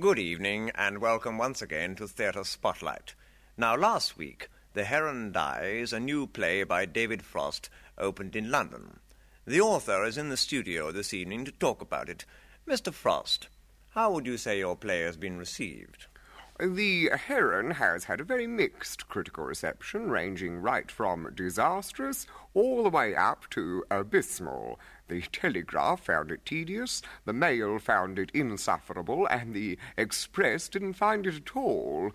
Good evening, and welcome once again to Theatre Spotlight. Now, last week, The Heron Dies, a new play by David Frost, opened in London. The author is in the studio this evening to talk about it. Mr. Frost, how would you say your play has been received? The Heron has had a very mixed critical reception, ranging right from disastrous all the way up to abysmal. The Telegraph found it tedious, the Mail found it insufferable, and the Express didn't find it at all.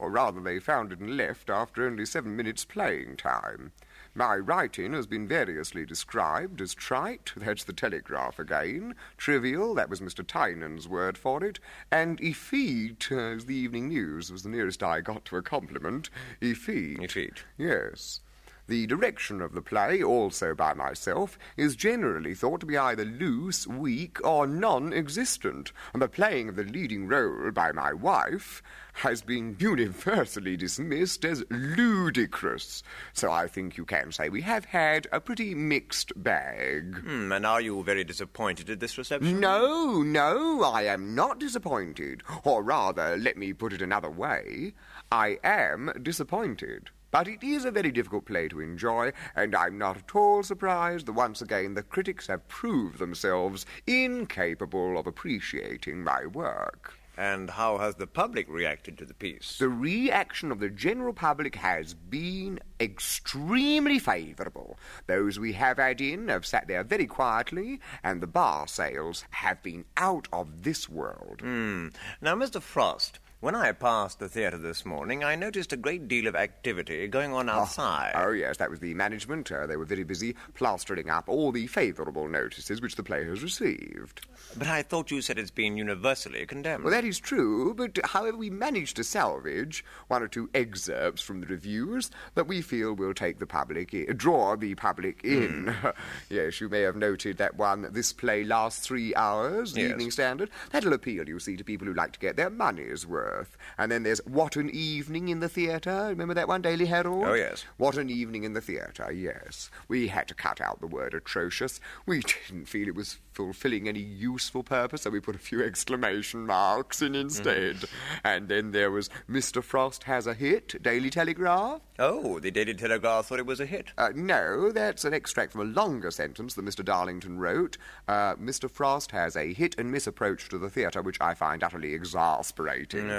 Or rather, they found it and left after only seven minutes playing time. My writing has been variously described as trite, that's the Telegraph again, trivial, that was Mr. Tynan's word for it, and effete, uh, as the Evening News was the nearest I got to a compliment. Effete. Effete. Yes. The direction of the play, also by myself, is generally thought to be either loose, weak, or non existent, and the playing of the leading role by my wife has been universally dismissed as ludicrous. So I think you can say we have had a pretty mixed bag. Hmm, and are you very disappointed at this reception? No, no, I am not disappointed. Or rather, let me put it another way I am disappointed. But it is a very difficult play to enjoy, and I'm not at all surprised that once again the critics have proved themselves incapable of appreciating my work. And how has the public reacted to the piece? The reaction of the general public has been extremely favourable. Those we have had in have sat there very quietly, and the bar sales have been out of this world. Hmm. Now, Mr. Frost, when I passed the theatre this morning, I noticed a great deal of activity going on outside. Oh, yes, that was the management. Uh, they were very busy plastering up all the favourable notices which the play has received. But I thought you said it's been universally condemned. Well, that is true, but however, we managed to salvage one or two excerpts from the reviews that we feel will take the public in, draw the public in. Hmm. yes, you may have noted that one, this play lasts three hours, the Yes. Evening Standard. That'll appeal, you see, to people who like to get their money's worth. And then there's What an Evening in the Theatre. Remember that one, Daily Herald? Oh, yes. What an Evening in the Theatre, yes. We had to cut out the word atrocious. We didn't feel it was fulfilling any useful purpose, so we put a few exclamation marks in instead. And then there was Mr. Frost has a hit, Daily Telegraph. Oh, the Daily Telegraph thought it was a hit. Uh, no, that's an extract from a longer sentence that Mr. Darlington wrote. Uh, Mr. Frost has a hit and miss approach to the theatre, which I find utterly exasperating. No.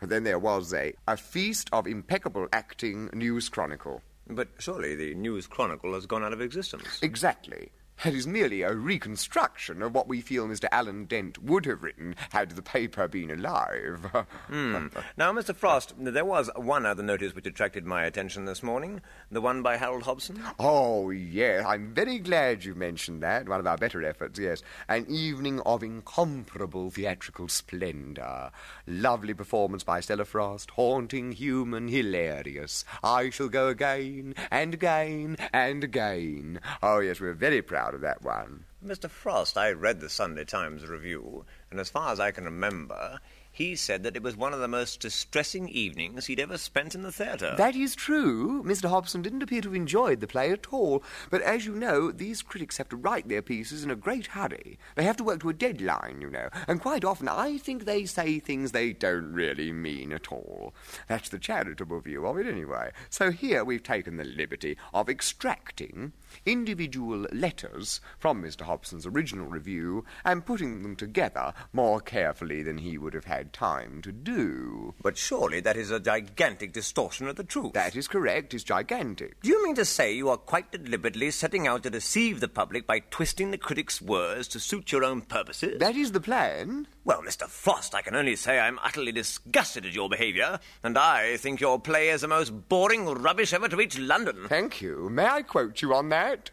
Then there was a, a feast of impeccable acting news chronicle. But surely the News Chronicle has gone out of existence. Exactly. It is merely a reconstruction of what we feel Mr. Alan Dent would have written had the paper been alive. Hmm. Now, Mr. Frost, there was one other notice which attracted my attention this morning the one by Harold Hobson. Oh, yes, I'm very glad you mentioned that. One of our better efforts, yes. An evening of incomparable theatrical splendour. Lovely performance by Stella Frost, haunting, human, hilarious. I shall go again, and again, and again. Oh, yes, we're very proud of that one. Mr. Frost, I read the Sunday Times review, and as far as I can remember, he said that it was one of the most distressing evenings he'd ever spent in the theatre. That is true. Mr. Hobson didn't appear to have enjoyed the play at all. But as you know, these critics have to write their pieces in a great hurry. They have to work to a deadline, you know. And quite often I think they say things they don't really mean at all. That's the charitable view of it, anyway. So here we've taken the liberty of extracting individual letters from Mr. Hobson's original review and putting them together more carefully than he would have had time to do. But surely that is a gigantic distortion of the truth. That is correct. It's gigantic. Do you mean to say you are quite deliberately setting out to deceive the public by twisting the critics' words to suit your own purposes? That is the plan. Well, Mr. Frost, I can only say I'm utterly disgusted at your behaviour, and I think your play is the most boring rubbish ever to reach London. Thank you. May I quote you on that?